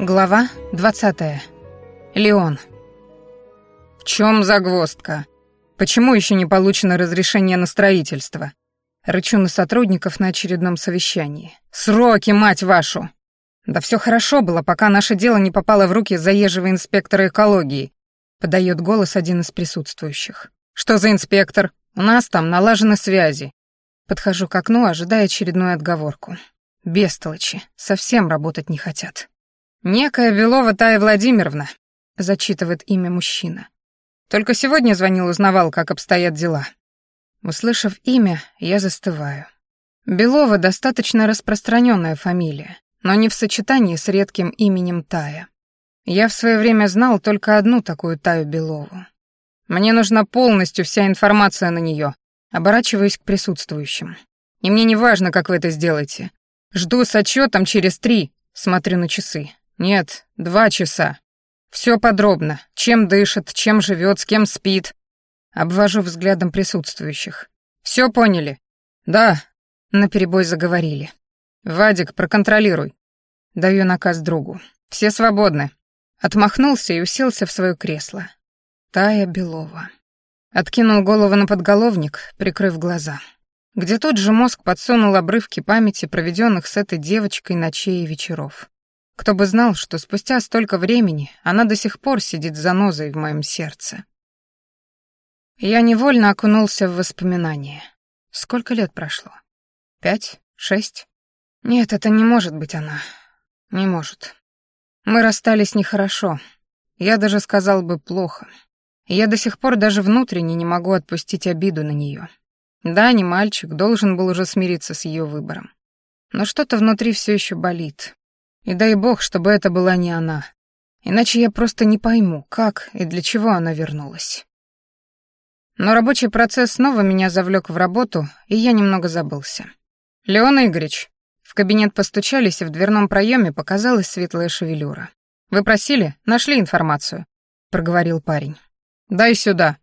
Глава 20. Леон. В чем загвоздка? Почему еще не получено разрешение на строительство? Рычу на сотрудников на очередном совещании. Сроки, мать вашу! Да все хорошо было, пока наше дело не попало в руки заезжего инспектора экологии. Подает голос один из присутствующих. Что за инспектор? У нас там налажены связи. Подхожу к окну, ожидая очередную отговорку. Бестолочи, совсем работать не хотят. «Некая Белова Тая Владимировна», — зачитывает имя мужчина. «Только сегодня звонил, узнавал, как обстоят дела». Услышав имя, я застываю. Белова достаточно распространенная фамилия, но не в сочетании с редким именем Тая. Я в свое время знал только одну такую Таю Белову. Мне нужна полностью вся информация на нее. Оборачиваюсь к присутствующим. И мне не важно, как вы это сделаете. Жду с отчетом через три. Смотрю на часы. Нет, два часа. Все подробно. Чем дышит, чем живет, с кем спит. Обвожу взглядом присутствующих. Все поняли? Да. Наперебой заговорили. Вадик, проконтролируй. Даю наказ другу. Все свободны. Отмахнулся и уселся в свое кресло. Тая Белова. Откинул голову на подголовник, прикрыв глаза. Где тот же мозг подсунул обрывки памяти, проведенных с этой девочкой ночей и вечеров. Кто бы знал, что спустя столько времени она до сих пор сидит занозой в моем сердце. Я невольно окунулся в воспоминания. Сколько лет прошло? Пять? Шесть? Нет, это не может быть она. Не может. Мы расстались нехорошо. Я даже сказал бы плохо. я до сих пор даже внутренне не могу отпустить обиду на нее. Да, не мальчик, должен был уже смириться с ее выбором. Но что-то внутри все еще болит. И дай бог, чтобы это была не она. Иначе я просто не пойму, как и для чего она вернулась. Но рабочий процесс снова меня завлек в работу, и я немного забылся. «Леон Игоревич», в кабинет постучались, и в дверном проеме показалась светлая шевелюра. «Вы просили? Нашли информацию», — проговорил парень. «Дай сюда».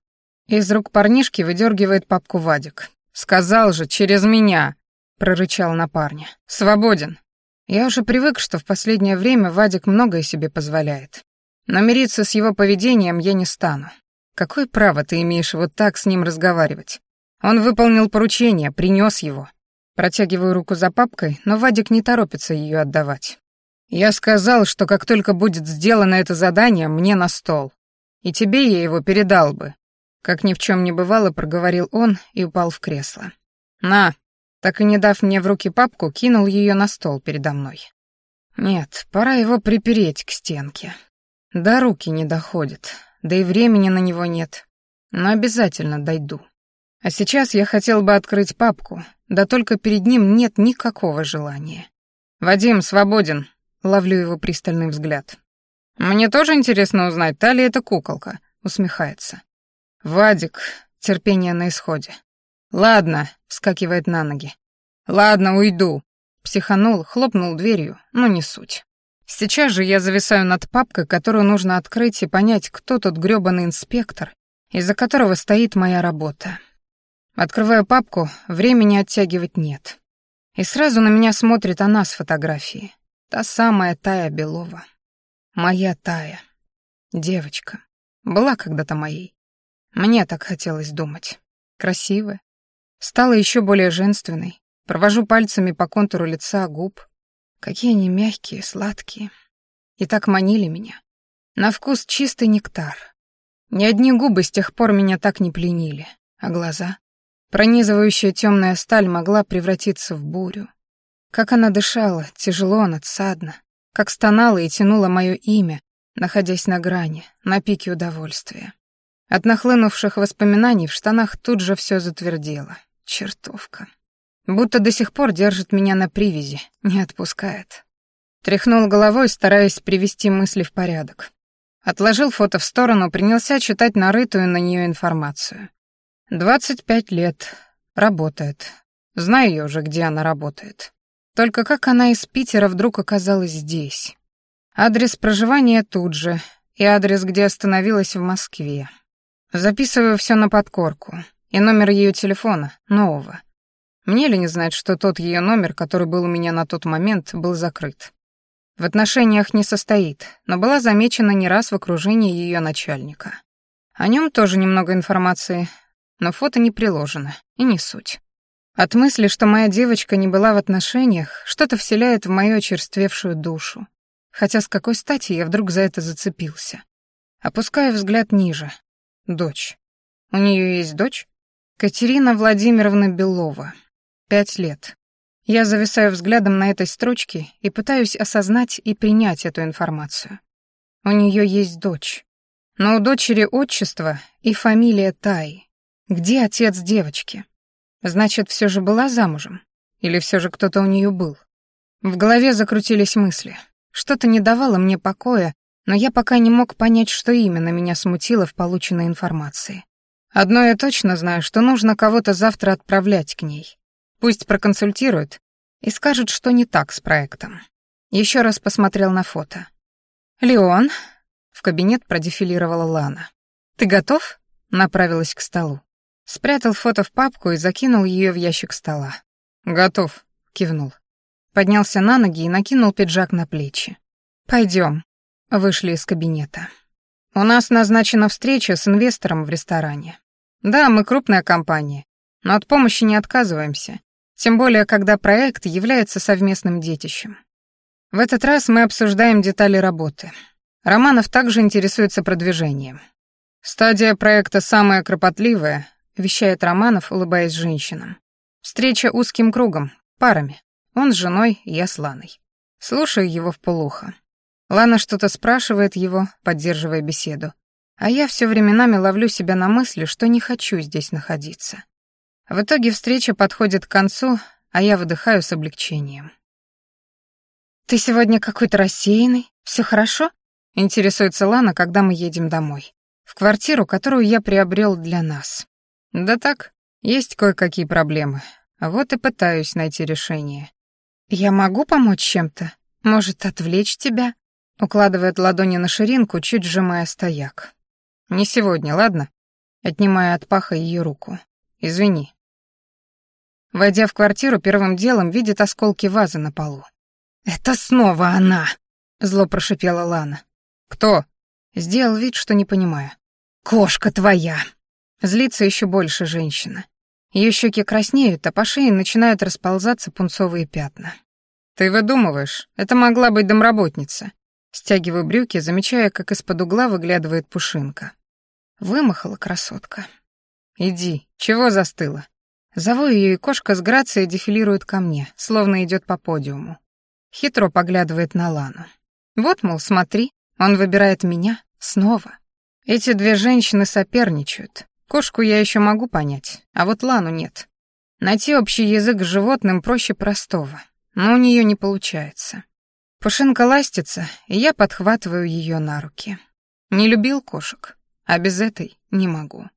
Из рук парнишки выдергивает папку Вадик. «Сказал же, через меня», — прорычал на парня. «Свободен». Я уже привык, что в последнее время Вадик многое себе позволяет. Но мириться с его поведением я не стану. Какое право ты имеешь вот так с ним разговаривать? Он выполнил поручение, принес его. Протягиваю руку за папкой, но Вадик не торопится ее отдавать. Я сказал, что как только будет сделано это задание, мне на стол. И тебе я его передал бы. Как ни в чем не бывало, проговорил он и упал в кресло. На, так и не дав мне в руки папку, кинул ее на стол передо мной. Нет, пора его припереть к стенке. До руки не доходит, да и времени на него нет. Но обязательно дойду. А сейчас я хотел бы открыть папку, да только перед ним нет никакого желания. «Вадим, свободен», — ловлю его пристальный взгляд. «Мне тоже интересно узнать, та ли это куколка», — усмехается. «Вадик», — терпение на исходе. «Ладно», — вскакивает на ноги. «Ладно, уйду». Психанул, хлопнул дверью, но не суть. Сейчас же я зависаю над папкой, которую нужно открыть и понять, кто тот грёбаный инспектор, из-за которого стоит моя работа. Открываю папку, времени оттягивать нет. И сразу на меня смотрит она с фотографии. Та самая Тая Белова. Моя Тая. Девочка. Была когда-то моей. Мне так хотелось думать. Красивая, Стала еще более женственной. Провожу пальцами по контуру лица, губ. Какие они мягкие, сладкие. И так манили меня. На вкус чистый нектар. Ни одни губы с тех пор меня так не пленили. А глаза? Пронизывающая темная сталь могла превратиться в бурю. Как она дышала, тяжело, надсадно. Как стонала и тянула мое имя, находясь на грани, на пике удовольствия. От нахлынувших воспоминаний в штанах тут же все затвердело. Чертовка. Будто до сих пор держит меня на привязи, не отпускает. Тряхнул головой, стараясь привести мысли в порядок. Отложил фото в сторону, принялся читать нарытую на нее информацию. Двадцать пять лет. Работает. Знаю я уже, где она работает. Только как она из Питера вдруг оказалась здесь? Адрес проживания тут же, и адрес, где остановилась в Москве. Записываю все на подкорку и номер ее телефона, нового. Мне ли не знать, что тот ее номер, который был у меня на тот момент, был закрыт. В отношениях не состоит, но была замечена не раз в окружении ее начальника. О нем тоже немного информации, но фото не приложено, и не суть. От мысли, что моя девочка не была в отношениях, что-то вселяет в мою очерствевшую душу. Хотя с какой стати я вдруг за это зацепился? Опускаю взгляд ниже. Дочь. У нее есть дочь? Катерина Владимировна Белова. Пять лет. Я зависаю взглядом на этой строчке и пытаюсь осознать и принять эту информацию. У нее есть дочь. Но у дочери отчество и фамилия Тай. Где отец девочки? Значит, все же была замужем? Или все же кто-то у нее был? В голове закрутились мысли. Что-то не давало мне покоя, но я пока не мог понять, что именно меня смутило в полученной информации. Одно я точно знаю, что нужно кого-то завтра отправлять к ней. Пусть проконсультирует и скажет, что не так с проектом. Еще раз посмотрел на фото. «Леон», — в кабинет продефилировала Лана. «Ты готов?» — направилась к столу. Спрятал фото в папку и закинул ее в ящик стола. «Готов», — кивнул. Поднялся на ноги и накинул пиджак на плечи. Пойдем. Вышли из кабинета. У нас назначена встреча с инвестором в ресторане. Да, мы крупная компания, но от помощи не отказываемся, тем более, когда проект является совместным детищем. В этот раз мы обсуждаем детали работы. Романов также интересуется продвижением. Стадия проекта самая кропотливая, вещает Романов, улыбаясь женщинам. Встреча узким кругом, парами. Он с женой, я с Ланой. Слушаю его в полухо. Лана что-то спрашивает его, поддерживая беседу. А я все временами ловлю себя на мысли, что не хочу здесь находиться. В итоге встреча подходит к концу, а я выдыхаю с облегчением. «Ты сегодня какой-то рассеянный. Все хорошо?» — интересуется Лана, когда мы едем домой. В квартиру, которую я приобрел для нас. «Да так, есть кое-какие проблемы. Вот и пытаюсь найти решение. «Я могу помочь чем-то? Может, отвлечь тебя?» Укладывает ладони на ширинку, чуть сжимая стояк. «Не сегодня, ладно?» Отнимая от паха ее руку. «Извини». Войдя в квартиру, первым делом видит осколки вазы на полу. «Это снова она!» — зло прошипела Лана. «Кто?» Сделал вид, что не понимаю. «Кошка твоя!» Злится еще больше женщина. Ее щеки краснеют, а по шее начинают расползаться пунцовые пятна. «Ты выдумываешь, это могла быть домработница». Стягиваю брюки, замечая, как из-под угла выглядывает пушинка. Вымахала красотка. «Иди, чего застыла?» Зову ее, и кошка с грацией дефилирует ко мне, словно идет по подиуму. Хитро поглядывает на Лану. Вот, мол, смотри, он выбирает меня снова. Эти две женщины соперничают, Кошку я еще могу понять, а вот Лану нет. Найти общий язык с животным проще простого, но у нее не получается. Пушинка ластится, и я подхватываю ее на руки. Не любил кошек, а без этой не могу.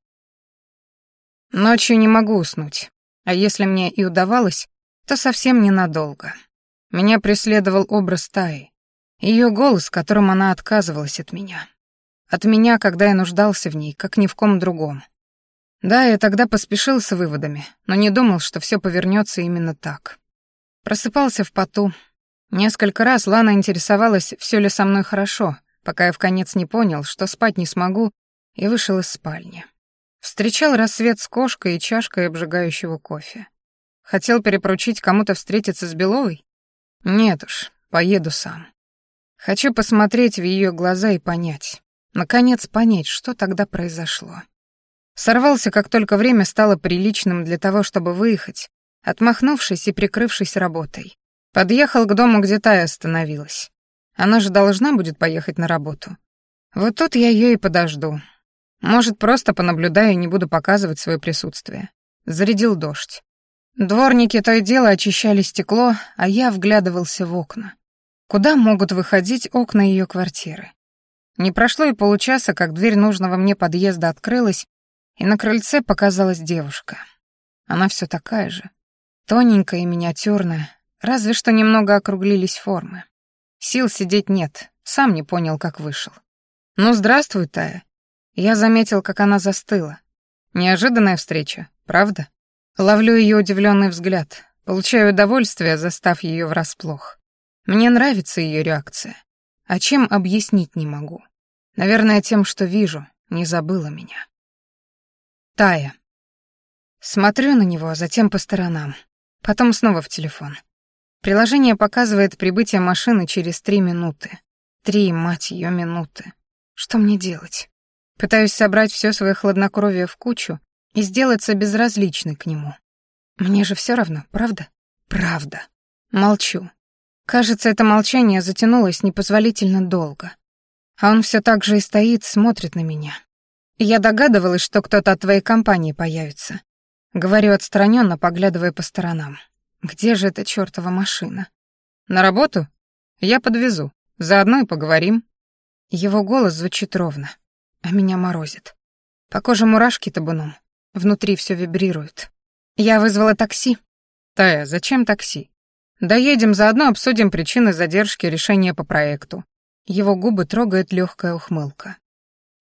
Ночью не могу уснуть, а если мне и удавалось, то совсем ненадолго. Меня преследовал образ Таи, ее голос, которым она отказывалась от меня. От меня, когда я нуждался в ней, как ни в ком другом. Да, я тогда поспешил с выводами, но не думал, что все повернется именно так. Просыпался в поту. Несколько раз Лана интересовалась, все ли со мной хорошо, пока я в конец не понял, что спать не смогу, и вышел из спальни. Встречал рассвет с кошкой и чашкой обжигающего кофе. Хотел перепоручить кому-то встретиться с Беловой? Нет уж, поеду сам. Хочу посмотреть в ее глаза и понять. Наконец понять, что тогда произошло. Сорвался, как только время стало приличным для того, чтобы выехать, отмахнувшись и прикрывшись работой. Подъехал к дому, где Тая остановилась. Она же должна будет поехать на работу. Вот тут я ее и подожду. Может, просто понаблюдаю и не буду показывать свое присутствие. Зарядил дождь. Дворники то и дело очищали стекло, а я вглядывался в окна. Куда могут выходить окна ее квартиры? Не прошло и получаса, как дверь нужного мне подъезда открылась, и на крыльце показалась девушка. Она все такая же, тоненькая и миниатюрная, разве что немного округлились формы. Сил сидеть нет, сам не понял, как вышел. «Ну, здравствуй, Тая». Я заметил, как она застыла. Неожиданная встреча, правда? Ловлю ее удивленный взгляд, получаю удовольствие, застав ее врасплох. Мне нравится ее реакция. А чем объяснить не могу. Наверное, тем, что вижу, не забыла меня. Тая. Смотрю на него, а затем по сторонам. Потом снова в телефон. Приложение показывает прибытие машины через три минуты. Три, мать ее, минуты. Что мне делать? Пытаюсь собрать все свое хладнокровие в кучу и сделаться безразличной к нему. Мне же все равно, правда? Правда. Молчу. Кажется, это молчание затянулось непозволительно долго. А он все так же и стоит, смотрит на меня. Я догадывалась, что кто-то от твоей компании появится. Говорю отстраненно, поглядывая по сторонам. Где же эта чёртова машина? На работу? Я подвезу. Заодно и поговорим. Его голос звучит ровно, а меня морозит. По коже мурашки табуном. Внутри все вибрирует. Я вызвала такси. Тая, зачем такси? Доедем, заодно обсудим причины задержки решения по проекту. Его губы трогает легкая ухмылка.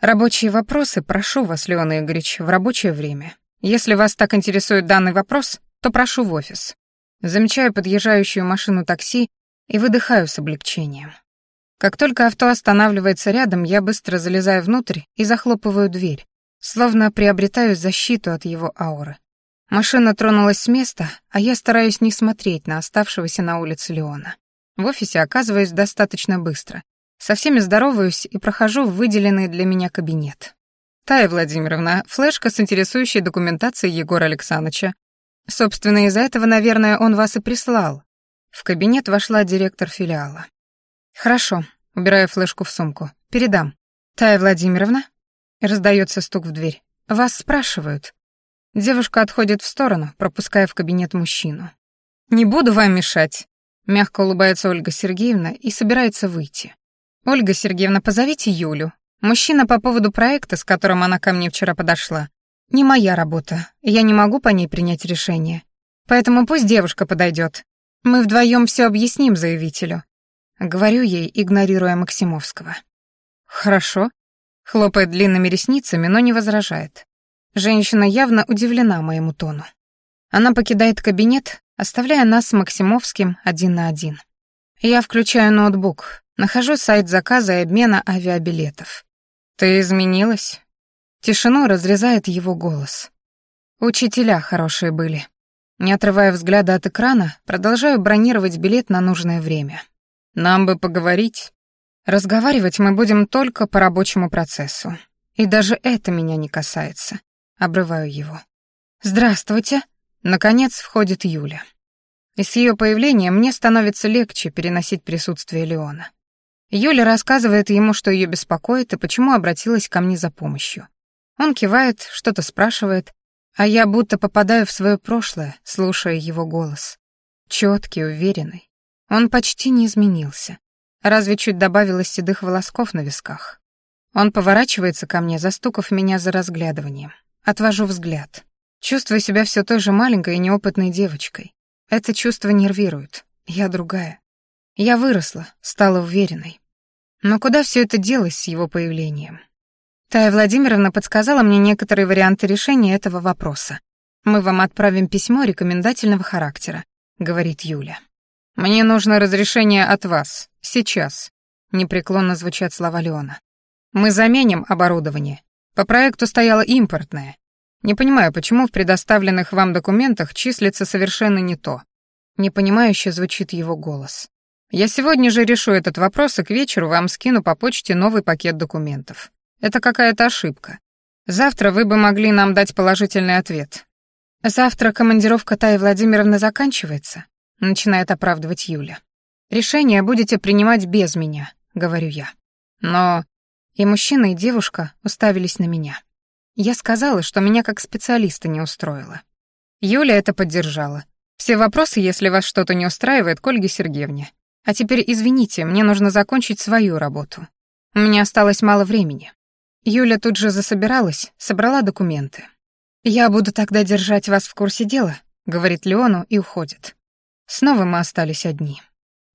Рабочие вопросы прошу вас, Леон Игоревич, в рабочее время. Если вас так интересует данный вопрос, то прошу в офис. Замечаю подъезжающую машину такси и выдыхаю с облегчением. Как только авто останавливается рядом, я быстро залезаю внутрь и захлопываю дверь, словно приобретаю защиту от его ауры. Машина тронулась с места, а я стараюсь не смотреть на оставшегося на улице Леона. В офисе оказываюсь достаточно быстро. Со всеми здороваюсь и прохожу в выделенный для меня кабинет. Тая Владимировна, флешка с интересующей документацией Егора Александровича. Собственно, из-за этого, наверное, он вас и прислал. В кабинет вошла директор филиала. Хорошо, убираю флешку в сумку. Передам. Тая Владимировна? Раздается стук в дверь. Вас спрашивают. Девушка отходит в сторону, пропуская в кабинет мужчину. Не буду вам мешать. Мягко улыбается Ольга Сергеевна и собирается выйти. «Ольга Сергеевна, позовите Юлю. Мужчина по поводу проекта, с которым она ко мне вчера подошла. Не моя работа, я не могу по ней принять решение. Поэтому пусть девушка подойдет. Мы вдвоем все объясним заявителю». Говорю ей, игнорируя Максимовского. «Хорошо», — хлопает длинными ресницами, но не возражает. Женщина явно удивлена моему тону. Она покидает кабинет, оставляя нас с Максимовским один на один. Я включаю ноутбук, Нахожу сайт заказа и обмена авиабилетов. «Ты изменилась?» Тишину разрезает его голос. Учителя хорошие были. Не отрывая взгляда от экрана, продолжаю бронировать билет на нужное время. Нам бы поговорить. Разговаривать мы будем только по рабочему процессу. И даже это меня не касается. Обрываю его. «Здравствуйте!» Наконец входит Юля. И с ее появлением мне становится легче переносить присутствие Леона. Юля рассказывает ему, что ее беспокоит и почему обратилась ко мне за помощью. Он кивает, что-то спрашивает, а я будто попадаю в свое прошлое, слушая его голос. Четкий, уверенный. Он почти не изменился. Разве чуть добавилось седых волосков на висках. Он поворачивается ко мне, застукав меня за разглядыванием. Отвожу взгляд. Чувствую себя все той же маленькой и неопытной девочкой. Это чувство нервирует. Я другая. Я выросла, стала уверенной. Но куда все это делось с его появлением? Тая Владимировна подсказала мне некоторые варианты решения этого вопроса. «Мы вам отправим письмо рекомендательного характера», — говорит Юля. «Мне нужно разрешение от вас. Сейчас», — непреклонно звучат слова Леона. «Мы заменим оборудование. По проекту стояло импортное. Не понимаю, почему в предоставленных вам документах числится совершенно не то». Непонимающе звучит его голос. Я сегодня же решу этот вопрос и к вечеру вам скину по почте новый пакет документов. Это какая-то ошибка. Завтра вы бы могли нам дать положительный ответ. Завтра командировка Таи Владимировны заканчивается, начинает оправдывать Юля. Решение будете принимать без меня, говорю я. Но и мужчина, и девушка уставились на меня. Я сказала, что меня как специалиста не устроило. Юля это поддержала. Все вопросы, если вас что-то не устраивает, к Ольге Сергеевне. А теперь извините, мне нужно закончить свою работу. У меня осталось мало времени. Юля тут же засобиралась, собрала документы. «Я буду тогда держать вас в курсе дела», — говорит Леону и уходит. Снова мы остались одни.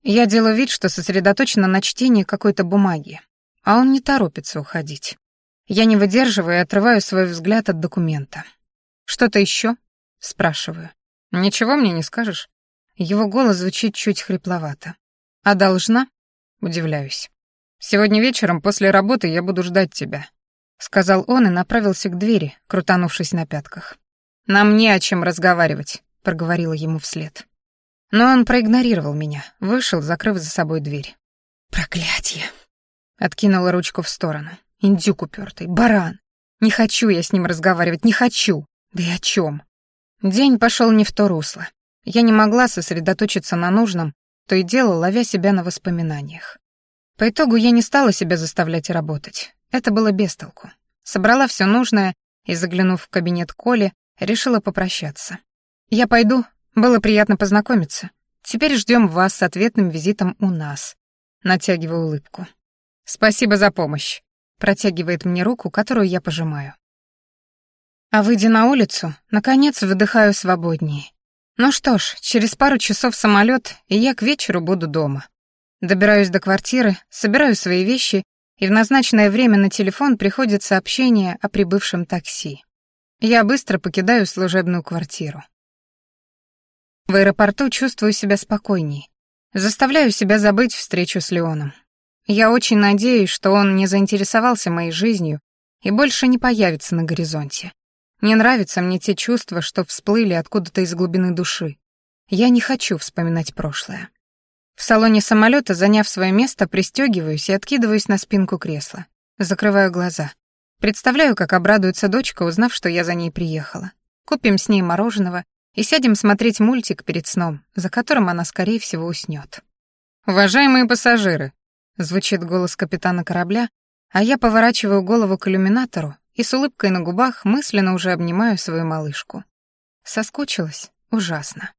Я делаю вид, что сосредоточена на чтении какой-то бумаги, а он не торопится уходить. Я не выдерживаю и отрываю свой взгляд от документа. «Что-то еще?» — спрашиваю. «Ничего мне не скажешь?» Его голос звучит чуть хрипловато. А должна? Удивляюсь. Сегодня вечером после работы я буду ждать тебя, сказал он и направился к двери, крутанувшись на пятках. Нам не о чем разговаривать, проговорила ему вслед. Но он проигнорировал меня, вышел, закрыв за собой дверь. Проклятье! Откинула ручку в сторону. Индюк упертый, баран. Не хочу я с ним разговаривать, не хочу. Да и о чем? День пошел не в то русло. Я не могла сосредоточиться на нужном, то и дело ловя себя на воспоминаниях. По итогу я не стала себя заставлять работать. Это было без толку. Собрала все нужное и, заглянув в кабинет Коли, решила попрощаться. «Я пойду. Было приятно познакомиться. Теперь ждем вас с ответным визитом у нас». Натягиваю улыбку. «Спасибо за помощь», — протягивает мне руку, которую я пожимаю. А выйдя на улицу, наконец выдыхаю свободнее. Ну что ж, через пару часов самолет, и я к вечеру буду дома. Добираюсь до квартиры, собираю свои вещи, и в назначенное время на телефон приходит сообщение о прибывшем такси. Я быстро покидаю служебную квартиру. В аэропорту чувствую себя спокойней. Заставляю себя забыть встречу с Леоном. Я очень надеюсь, что он не заинтересовался моей жизнью и больше не появится на горизонте. Не нравятся мне те чувства, что всплыли откуда-то из глубины души. Я не хочу вспоминать прошлое. В салоне самолета, заняв свое место, пристегиваюсь и откидываюсь на спинку кресла. Закрываю глаза. Представляю, как обрадуется дочка, узнав, что я за ней приехала. Купим с ней мороженого и сядем смотреть мультик перед сном, за которым она, скорее всего, уснет. «Уважаемые пассажиры, Звучит голос капитана корабля, а я поворачиваю голову к иллюминатору и с улыбкой на губах мысленно уже обнимаю свою малышку. Соскучилась? Ужасно.